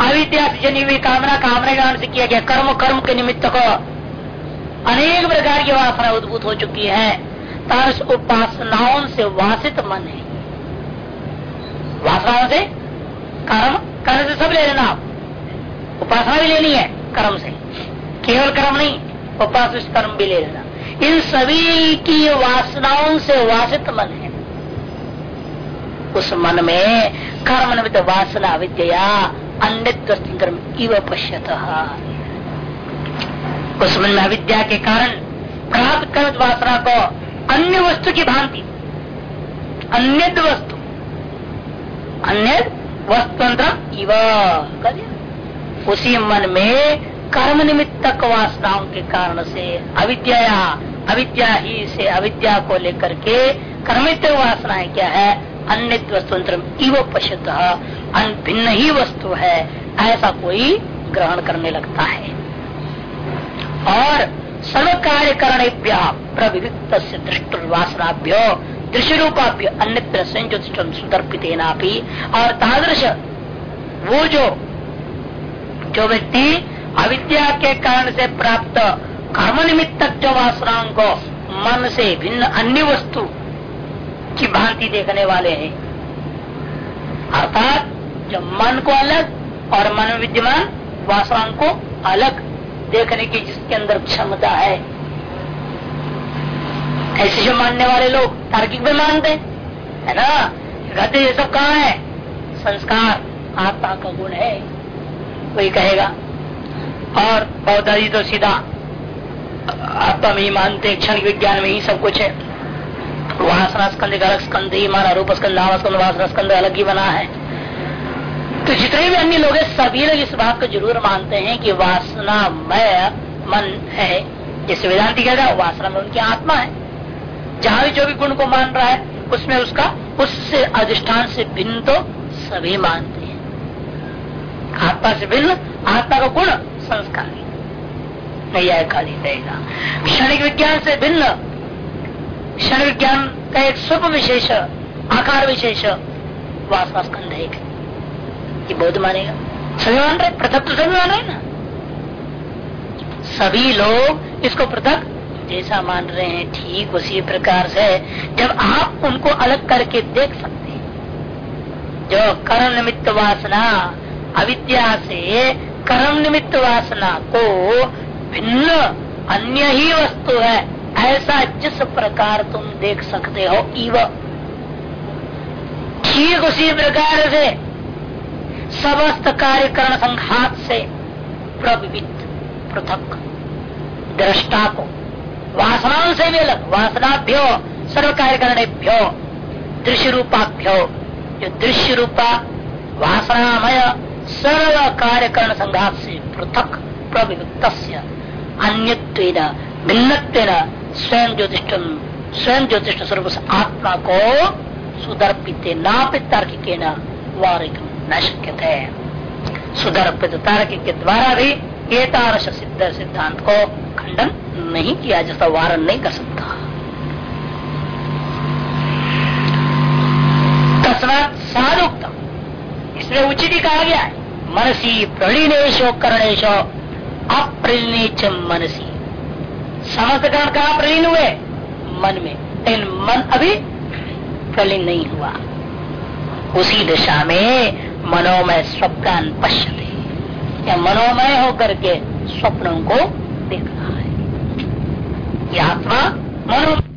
Speaker 1: अविद्या से जनी हुई कामना कामना ज्ञान से किया गया कर्म कर्म के निमित्त को अनेक प्रकार की वासना उद्भूत हो चुकी है। तारस उपासनाओं से वासित मन है। वासनाओं से कर्म कर्म से सब ले लेना। आप उपासना भी लेनी है कर्म से। केवल कर्म नहीं, उपास कर्म भी ले लेना। इन सभी की वासनाओं से वासित मन है। उस मन में कर्म निमित्त वासना विद्या अन्य कर्म इव पश्यत। उस मन में अविद्या के कारण प्राप्त कर वासना को अन्य वस्तु की भांति अन्य वस्तु अन्य वस्तुतंत्र इव उसी मन में कर्म निमित्तक वासनाओं के कारण से अविद्या अविद्या ही से अविद्या को लेकर के कर्मित वासनाएँ क्या है? अन्य वस्तु इव पशुत ही वस्तु है। ऐसा कोई ग्रहण करने लगता है। और सर्व कार्य करने प्रविविक्त दृष्टुर्वासनाभ्यो दृश्य रूपाभ्य अन्य सुदर्पित और तादृश वो जो जो व्यक्ति अविद्या के कारण से प्राप्त कर्म निमित्त जो वासनाओं को मन से भिन्न अन्य वस्तु की भांति देखने वाले हैं। अर्थात जो मन को अलग और मन विद्यमान वासनाओं को अलग देखने की जिसके अंदर क्षमता है। ऐसे जो मानने वाले लोग तार्किक भी मानते है ना? कहते ये सब कहा है? संस्कार, आत्मा का गुण है। कोई कहेगा और बौद्धाजी तो सीधा आत्मा में ही मानते क्षण विज्ञान में ही सब कुछ है। वासना स्कंद अलग स्कंद ही हमारा रूप स्कंद स्कंद वासना स्कंद अलग ही बना है। तो जितने भी अन्य लोग हैं, सभी लोग इस बात को ज़रूर मानते हैं कि वासना मय मन है। जैसे वेदांति कहता है, वासना में उनकी आत्मा है। जहाँ भी जो भी गुण को मान रहा है, उसमें उसका, उससे अधिष्ठान से भिन्न तो सभी मानते आत्मा से भिन्न आत्मा का गुण संस्कार। नैया काली रहेगा क्षणिक विज्ञान से भिन्न क्षण विज्ञान का एक स्वरूप विशेष आकार विशेष वासना स्कंध एक। ये बौद्ध मानेगा। सभी मान रहे? पृथक तो सभी मान रहे ना? सभी लोग इसको पृथक जैसा मान रहे हैं ठीक उसी प्रकार से जब आप उनको अलग करके देख सकते हैं। जो कर्ण निमित्त वासना अविद्या से कर्म निमित्त वासना को भिन्न अन्य ही वस्तु है। ऐसा जिस प्रकार तुम देख सकते हो, इव। ठीक उसी प्रकार से समस्त कार्यकरण संघात से प्रविवित, पृथक, दृष्टा को। वासनाओं से भी अलग वासनाभ्यो सर्व कार्यकरणेभ्यो दृश्य रूपाभ्यो जो दृश्य रूपा वासनामय सर्व कार्यकरण संघात से पृथक प्रविविक्त अन्य भिन्न स्वयं ज्योतिष स्वयं ज्योतिष स्वरूप आत्मा को सुदर्पित नापित तार्किक वारिक न शक्य थे सुदर्पित तार्किक के द्वारा भी एतारस सिद्ध सिद्धांत को खंडन नहीं किया जैसा वारण नहीं कर सकता तस्मात साधुक्तम इसमें उचित ही कहा गया मनसी प्रलीनेशो करणेशो अप्रलीन मनसी। समस्त करण कहा प्रलीन हुए? मन में। लेकिन मन अभी प्रलीन नहीं हुआ। उसी दिशा में मनोमय स्वप्न पश्यते। या मनोमय होकर के स्वप्नों को देख रहा है। यह आत्मा मनो